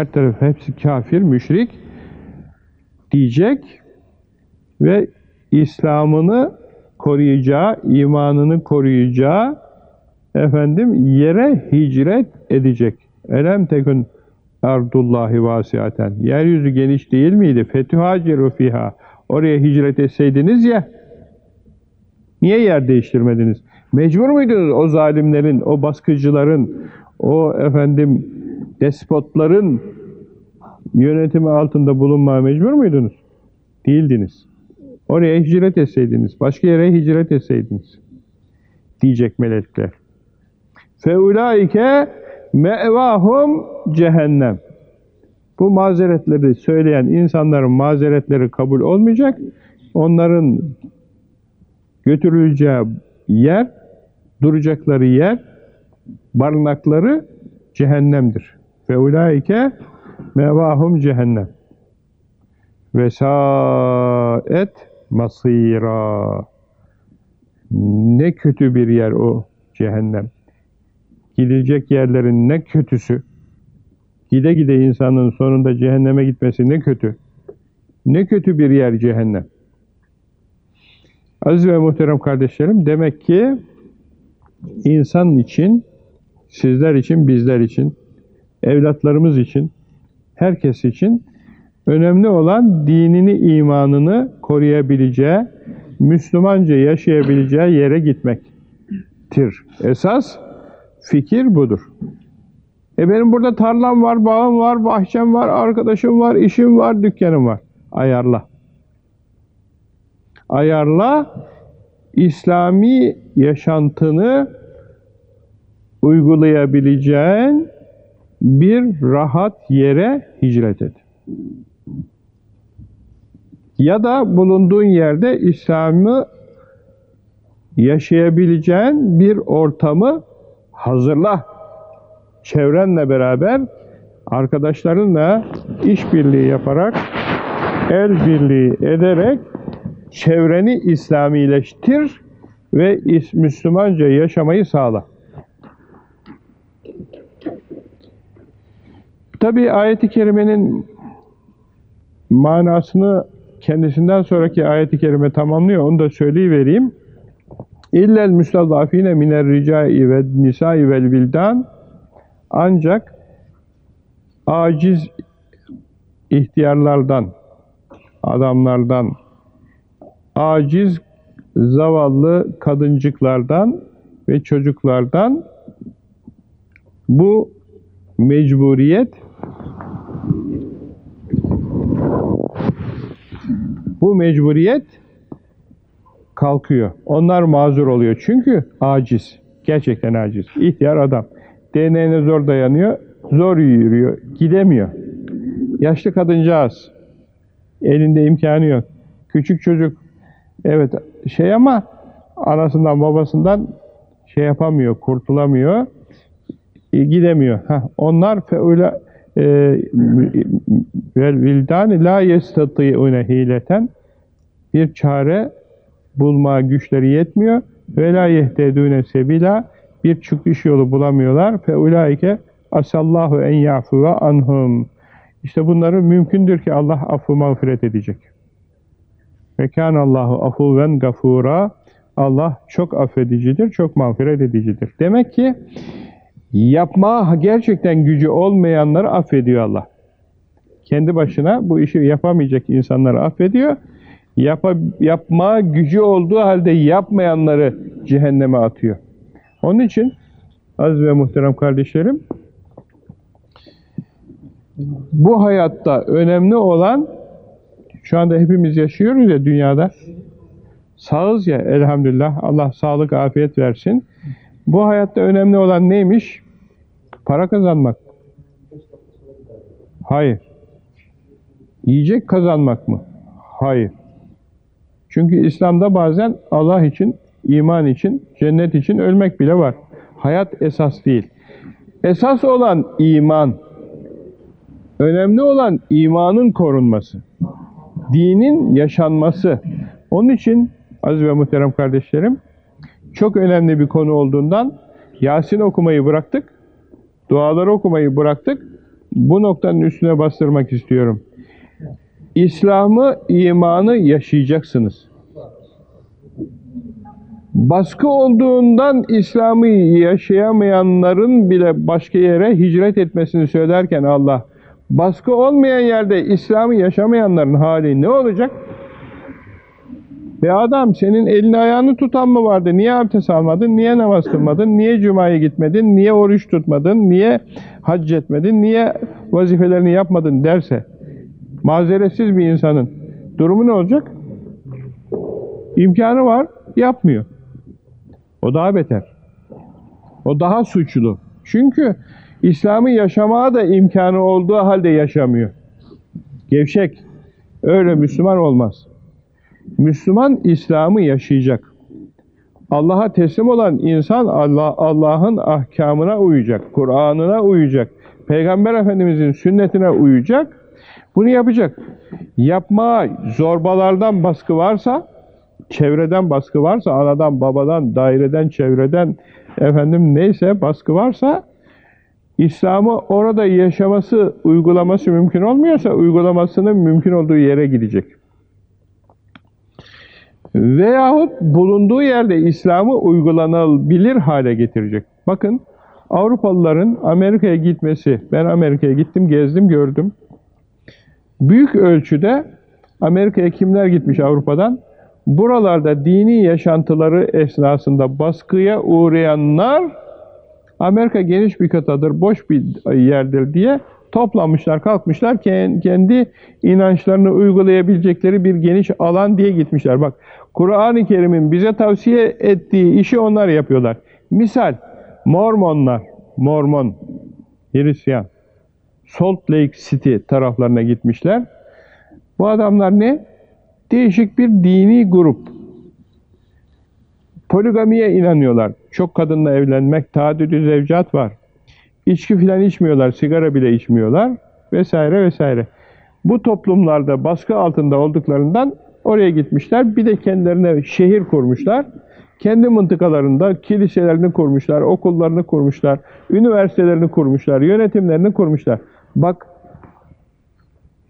her taraf hepsi kafir, müşrik diyecek ve İslam'ını koruyacağı, imanını koruyacağı efendim yere hicret edecek. Elem tekün ardullahi vasiaten. Yeryüzü geniş değil miydi? Fetühaciru fiha. Oraya hicret etseydiniz ya, niye yer değiştirmediniz? Mecbur muydunuz o zalimlerin, o baskıcıların, o efendim despotların yönetimi altında bulunmaya mecbur muydunuz? Değildiniz. Oraya hicret etseydiniz, başka yere hicret etseydiniz diyecek melekler. Feulaike me'vahum cehennem. Bu mazeretleri söyleyen insanların mazeretleri kabul olmayacak. Onların götürüleceği yer, duracakları yer, barınakları cehennemdir. Feulaike mevahum cehennem. Ve saet masira. Ne kötü bir yer o cehennem. Gidilecek yerlerin ne kötüsü. Gide gide insanın sonunda cehenneme gitmesi ne kötü. Ne kötü bir yer cehennem. Aziz ve muhterem kardeşlerim, demek ki insan için, sizler için, bizler için, evlatlarımız için, herkes için önemli olan dinini, imanını koruyabileceği, Müslümanca yaşayabileceği yere gitmektir. Esas fikir budur. E benim burada tarlam var, bağım var, bahçem var, arkadaşım var, işim var, dükkanım var. Ayarla. Ayarla, İslami yaşantını uygulayabileceğin bir rahat yere hicret et. Ya da bulunduğun yerde İslam'ı yaşayabileceğin bir ortamı hazırla. Çevrenle beraber arkadaşlarınla işbirliği yaparak, el birliği ederek çevreni İslamileştir ve Müslümanca yaşamayı sağla. Tabi ayeti kerimenin manasını kendisinden sonraki ayeti kerime tamamlıyor. Onu da söyleyivereyim. İllel müstazafine miner ricai ve nisai vel bildan ancak aciz ihtiyarlardan, adamlardan, aciz zavallı kadıncıklardan ve çocuklardan bu mecburiyet bu mecburiyet kalkıyor. Onlar mazur oluyor. Çünkü aciz. Gerçekten aciz. İhtiyar adam. DNA'ne zor dayanıyor. Zor yürüyor. Gidemiyor. Yaşlı kadıncağız. Elinde imkanı yok. Küçük çocuk. Evet şey ama anasından babasından şey yapamıyor. Kurtulamıyor. E, gidemiyor. Heh, onlar feula e, vel vildan la yestati'une hileten bir çare bulma güçleri yetmiyor. Ve la yehtedûne sebila bir çıkış yolu bulamıyorlar. Fe ulaike asallahu en yafu ve anhum. İşte bunları mümkündür ki Allah affı mağfiret edecek. Ve kânallahu afuven gafura. Allah çok affedicidir, çok mağfiret edicidir. Demek ki yapma gerçekten gücü olmayanları affediyor Allah. Kendi başına bu işi yapamayacak insanları affediyor. Yap yapma gücü olduğu halde yapmayanları cehenneme atıyor. Onun için aziz ve muhterem kardeşlerim bu hayatta önemli olan şu anda hepimiz yaşıyoruz ya dünyada sağız ya elhamdülillah Allah sağlık afiyet versin. Bu hayatta önemli olan neymiş? Para kazanmak. Hayır. Yiyecek kazanmak mı? Hayır. Çünkü İslam'da bazen Allah için, iman için, cennet için ölmek bile var. Hayat esas değil. Esas olan iman. Önemli olan imanın korunması. Dinin yaşanması. Onun için aziz ve muhterem kardeşlerim, çok önemli bir konu olduğundan Yasin okumayı bıraktık, duaları okumayı bıraktık. bu noktanın üstüne bastırmak istiyorum. İslam'ı, imanı yaşayacaksınız. Baskı olduğundan İslam'ı yaşayamayanların bile başka yere hicret etmesini söylerken Allah, baskı olmayan yerde İslam'ı yaşamayanların hali ne olacak? Ve adam senin elini ayağını tutan mı vardı? Niye abdest almadın? Niye namaz kılmadın? Niye cumaya gitmedin? Niye oruç tutmadın? Niye hac etmedin? Niye vazifelerini yapmadın derse mazeretsiz bir insanın durumu ne olacak? İmkanı var, yapmıyor. O daha beter. O daha suçlu. Çünkü İslam'ı yaşamaya da imkanı olduğu halde yaşamıyor. Gevşek. Öyle Müslüman olmaz. Müslüman İslam'ı yaşayacak. Allah'a teslim olan insan Allah Allah'ın ahkamına uyacak, Kur'an'ına uyacak, Peygamber Efendimizin sünnetine uyacak. Bunu yapacak. Yapma zorbalardan baskı varsa, çevreden baskı varsa, anadan, babadan, daireden, çevreden efendim neyse baskı varsa İslam'ı orada yaşaması, uygulaması mümkün olmuyorsa uygulamasının mümkün olduğu yere gidecek. Veyahut bulunduğu yerde İslam'ı uygulanabilir hale getirecek. Bakın Avrupalıların Amerika'ya gitmesi, ben Amerika'ya gittim, gezdim, gördüm. Büyük ölçüde Amerika'ya kimler gitmiş Avrupa'dan? Buralarda dini yaşantıları esnasında baskıya uğrayanlar Amerika geniş bir kıtadır, boş bir yerdir diye toplanmışlar, kalkmışlar, kendi inançlarını uygulayabilecekleri bir geniş alan diye gitmişler. Bak, Kur'an-ı Kerim'in bize tavsiye ettiği işi onlar yapıyorlar. Misal, Mormonlar, Mormon, Hristiyan, Salt Lake City taraflarına gitmişler. Bu adamlar ne? Değişik bir dini grup. Poligamiye inanıyorlar. Çok kadınla evlenmek, tadüdü zevcat var. İçki filan içmiyorlar, sigara bile içmiyorlar vesaire vesaire. Bu toplumlarda baskı altında olduklarından oraya gitmişler. Bir de kendilerine şehir kurmuşlar. Kendi mıntıkalarında kiliselerini kurmuşlar, okullarını kurmuşlar, üniversitelerini kurmuşlar, yönetimlerini kurmuşlar. Bak,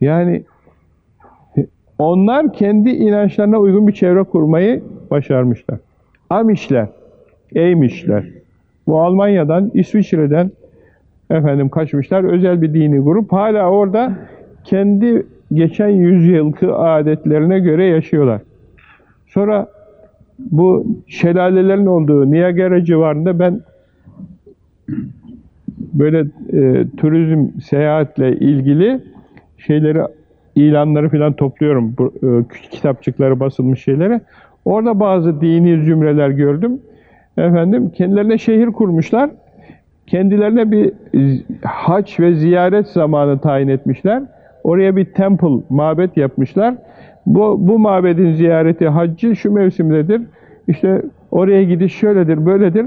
yani onlar kendi inançlarına uygun bir çevre kurmayı başarmışlar. Amişler, Eymişler, bu Almanya'dan, İsviçre'den efendim kaçmışlar. Özel bir dini grup. Hala orada kendi geçen yüzyılki adetlerine göre yaşıyorlar. Sonra bu şelalelerin olduğu Niagara civarında ben böyle e, turizm seyahatle ilgili şeyleri ilanları falan topluyorum. Bu e, kitapçıkları basılmış şeyleri. Orada bazı dini zümreler gördüm. Efendim kendilerine şehir kurmuşlar. Kendilerine bir haç ve ziyaret zamanı tayin etmişler. Oraya bir temple, mabet yapmışlar. Bu, bu mabedin ziyareti, haccı şu mevsimdedir. İşte oraya gidiş şöyledir, böyledir.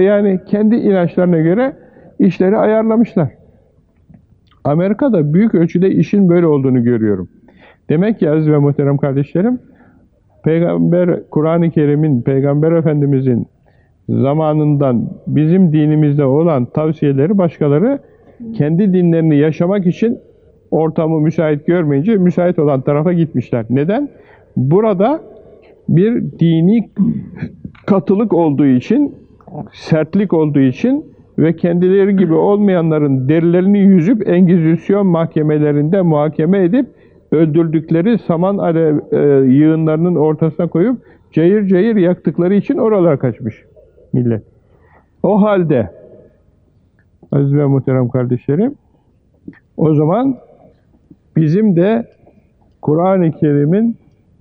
Yani kendi inançlarına göre işleri ayarlamışlar. Amerika'da büyük ölçüde işin böyle olduğunu görüyorum. Demek ki aziz ve muhterem kardeşlerim, Peygamber, Kur'an-ı Kerim'in, Peygamber Efendimiz'in zamanından bizim dinimizde olan tavsiyeleri başkaları kendi dinlerini yaşamak için ortamı müsait görmeyince müsait olan tarafa gitmişler. Neden? Burada bir dini katılık olduğu için, sertlik olduğu için ve kendileri gibi olmayanların derilerini yüzüp Engizisyon mahkemelerinde muhakeme edip öldürdükleri saman alev, e, yığınlarının ortasına koyup cayır cayır yaktıkları için oralara kaçmış millet. O halde aziz ve muhterem kardeşlerim o zaman bizim de Kur'an-ı Kerim'in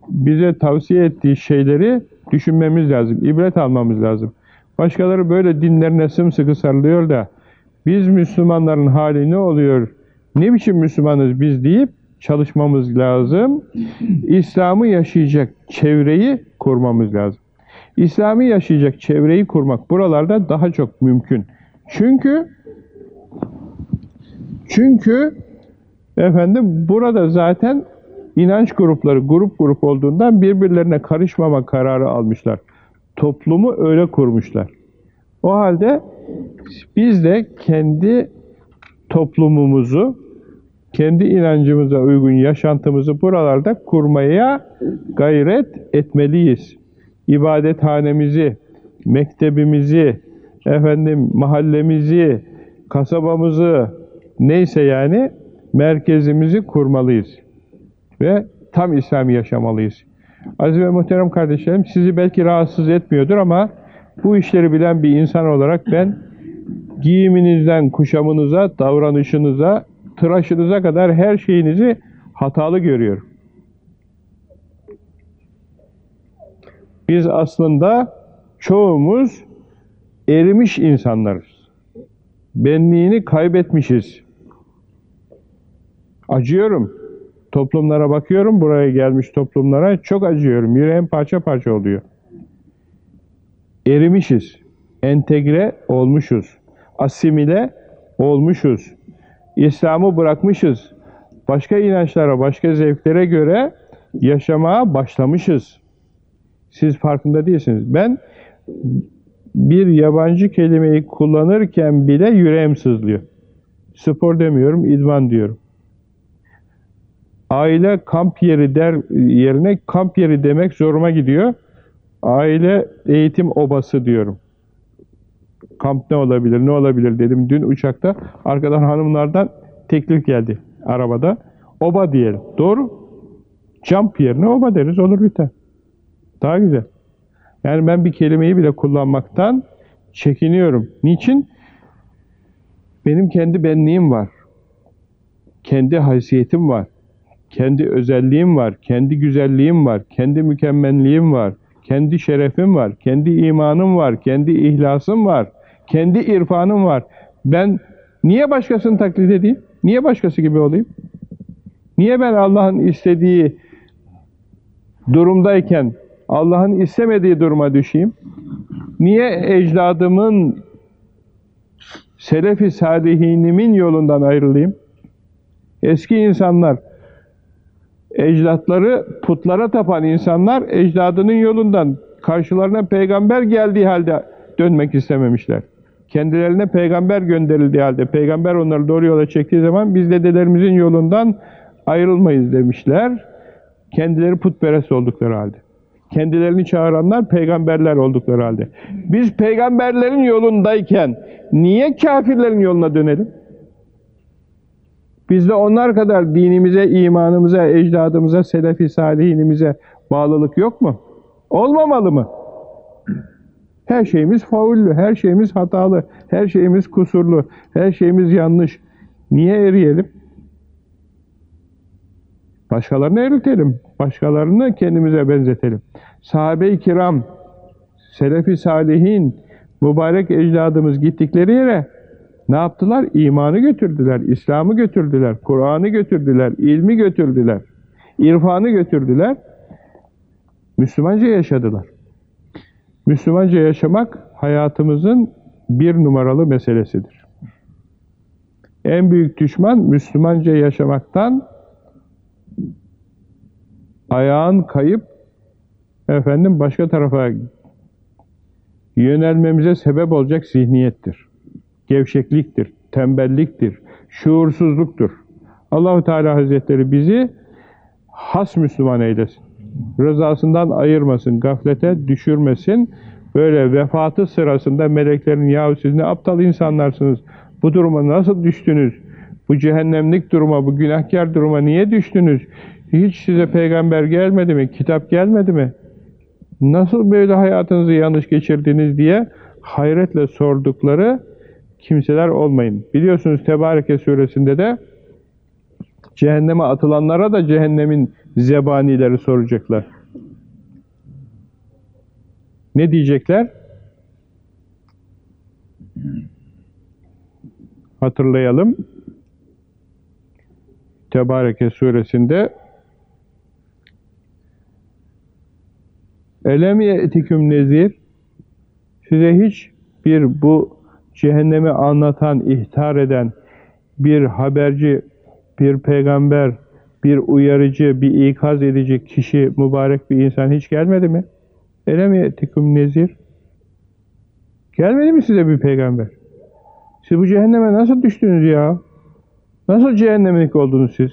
bize tavsiye ettiği şeyleri düşünmemiz lazım, ibret almamız lazım. Başkaları böyle dinlerine sımsıkı sarılıyor da biz Müslümanların hali ne oluyor, ne biçim Müslümanız biz deyip çalışmamız lazım. İslam'ı yaşayacak çevreyi kurmamız lazım. İslam'ı yaşayacak çevreyi kurmak buralarda daha çok mümkün. Çünkü çünkü efendim burada zaten inanç grupları grup grup olduğundan birbirlerine karışmama kararı almışlar. Toplumu öyle kurmuşlar. O halde biz de kendi toplumumuzu, kendi inancımıza uygun yaşantımızı buralarda kurmaya gayret etmeliyiz. İbadethanemizi, mektebimizi, efendim mahallemizi, kasabamızı, neyse yani merkezimizi kurmalıyız. Ve tam İslami yaşamalıyız. Aziz ve muhterem kardeşlerim, sizi belki rahatsız etmiyordur ama bu işleri bilen bir insan olarak ben giyiminizden kuşamınıza, davranışınıza, tıraşınıza kadar her şeyinizi hatalı görüyorum. Biz aslında çoğumuz erimiş insanlarız. Benliğini kaybetmişiz. Acıyorum. Toplumlara bakıyorum, buraya gelmiş toplumlara çok acıyorum. Yüreğim parça parça oluyor. Erimişiz. Entegre olmuşuz. Asimile olmuşuz. İslam'ı bırakmışız. Başka inançlara, başka zevklere göre yaşamaya başlamışız. Siz farkında değilsiniz. Ben bir yabancı kelimeyi kullanırken bile yüreğim sızlıyor. Spor demiyorum, idman diyorum. Aile kamp yeri der yerine kamp yeri demek zoruma gidiyor. Aile eğitim obası diyorum. Kamp ne olabilir, ne olabilir dedim. Dün uçakta arkadan hanımlardan teklif geldi arabada. Oba diyelim. Doğru. Jump yerine oba deriz, olur biter. Daha güzel. Yani ben bir kelimeyi bile kullanmaktan çekiniyorum. Niçin? Benim kendi benliğim var. Kendi haysiyetim var. Kendi özelliğim var. Kendi güzelliğim var. Kendi mükemmelliğim var. Kendi şerefim var. Kendi imanım var. Kendi ihlasım var. Kendi irfanım var. Ben niye başkasını taklit edeyim? Niye başkası gibi olayım? Niye ben Allah'ın istediği durumdayken Allah'ın istemediği duruma düşeyim? Niye ecdadımın selefi salihinimin yolundan ayrılayım? Eski insanlar, ecdatları putlara tapan insanlar ecdadının yolundan karşılarına peygamber geldiği halde dönmek istememişler. Kendilerine peygamber gönderildiği halde, peygamber onları doğru yola çektiği zaman biz dedelerimizin yolundan ayrılmayız demişler. Kendileri putperest oldukları halde. Kendilerini çağıranlar peygamberler oldukları halde. Biz peygamberlerin yolundayken niye kafirlerin yoluna dönelim? Bizde onlar kadar dinimize, imanımıza, ecdadımıza, selefi salihinimize bağlılık yok mu? Olmamalı mı? Her şeyimiz faullü, her şeyimiz hatalı, her şeyimiz kusurlu, her şeyimiz yanlış. Niye eriyelim? Başkalarını eritelim, başkalarını kendimize benzetelim. Sahabe-i kiram, selefi salihin, mübarek ecdadımız gittikleri yere ne yaptılar? İmanı götürdüler, İslam'ı götürdüler, Kur'an'ı götürdüler, ilmi götürdüler, irfanı götürdüler. Müslümanca yaşadılar. Müslümanca yaşamak hayatımızın bir numaralı meselesidir. En büyük düşman Müslümanca yaşamaktan ayağın kayıp efendim başka tarafa yönelmemize sebep olacak zihniyettir. Gevşekliktir, tembelliktir, şuursuzluktur. Allahu Teala Hazretleri bizi has Müslüman eylesin. Rızasından ayırmasın, gaflete düşürmesin. Böyle vefatı sırasında meleklerin yahu siz ne aptal insanlarsınız, bu duruma nasıl düştünüz, bu cehennemlik duruma, bu günahkar duruma niye düştünüz, hiç size peygamber gelmedi mi, kitap gelmedi mi, nasıl böyle hayatınızı yanlış geçirdiniz diye hayretle sordukları kimseler olmayın. Biliyorsunuz Tebareke suresinde de cehenneme atılanlara da cehennemin zebanileri soracaklar. Ne diyecekler? Hatırlayalım. Tebareke suresinde Elem ye'tiküm nezir Size hiç bir bu cehennemi anlatan, ihtar eden bir haberci, bir peygamber, bir uyarıcı, bir ikaz edici kişi, mübarek bir insan hiç gelmedi mi? Elem ye'tiküm nezir Gelmedi mi size bir peygamber? Siz bu cehenneme nasıl düştünüz ya? Nasıl cehennemlik oldunuz siz?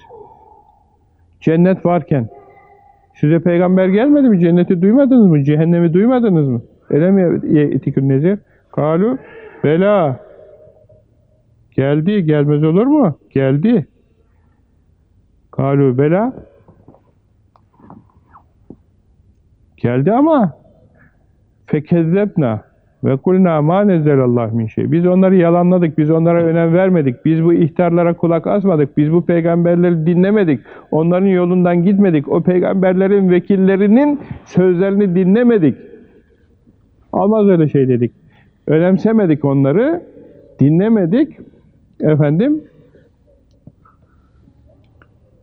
Cennet varken. Size peygamber gelmedi mi? Cenneti duymadınız mı? Cehennemi duymadınız mı? Öyle mi etikün nezir? Kalu bela. Geldi. Gelmez olur mu? Geldi. Kalu bela. Geldi ama fekezzebna ve kulna ma nezzelallah min şey. Biz onları yalanladık, biz onlara önem vermedik, biz bu ihtarlara kulak asmadık, biz bu peygamberleri dinlemedik, onların yolundan gitmedik, o peygamberlerin vekillerinin sözlerini dinlemedik. Almaz öyle şey dedik. Önemsemedik onları, dinlemedik. Efendim,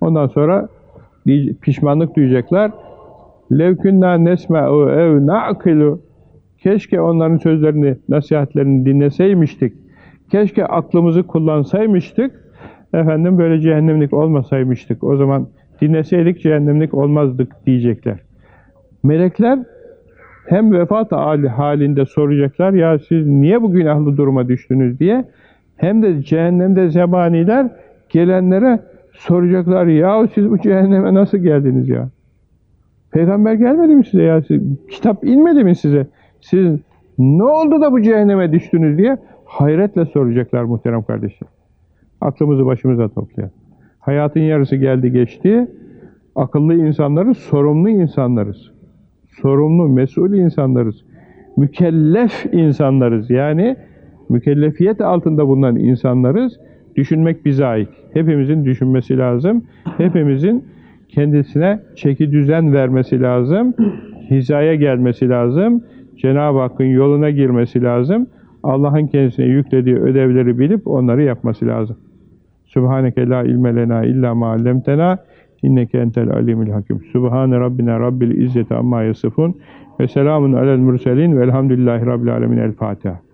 ondan sonra pişmanlık duyacaklar. levkünna nesme'u ev na'kilu Keşke onların sözlerini, nasihatlerini dinleseymiştik. Keşke aklımızı kullansaymıştık. Efendim böyle cehennemlik olmasaymıştık. O zaman dinleseydik cehennemlik olmazdık diyecekler. Melekler hem vefat halinde soracaklar ya siz niye bu günahlı duruma düştünüz diye hem de cehennemde zebaniler gelenlere soracaklar ya siz bu cehenneme nasıl geldiniz ya? Peygamber gelmedi mi size ya? Siz, kitap inmedi mi size? Siz ne oldu da bu cehenneme düştünüz diye hayretle soracaklar muhterem kardeşim. Aklımızı başımıza toplayalım. Hayatın yarısı geldi geçti. Akıllı insanlarız, sorumlu insanlarız. Sorumlu, mesul insanlarız. Mükellef insanlarız. Yani mükellefiyet altında bulunan insanlarız. Düşünmek bize ait. Hepimizin düşünmesi lazım. Hepimizin kendisine çeki düzen vermesi lazım. Hizaya gelmesi lazım. Cenab-ı Hakk'ın yoluna girmesi lazım. Allah'ın kendisine yüklediği ödevleri bilip onları yapması lazım. Subhaneke la ilme lena illa ma allemtena inneke entel alimul hakim. Subhane rabbina rabbil izzeti amma yasifun ve selamun alel murselin velhamdülillahi rabbil alemin. El Fatiha.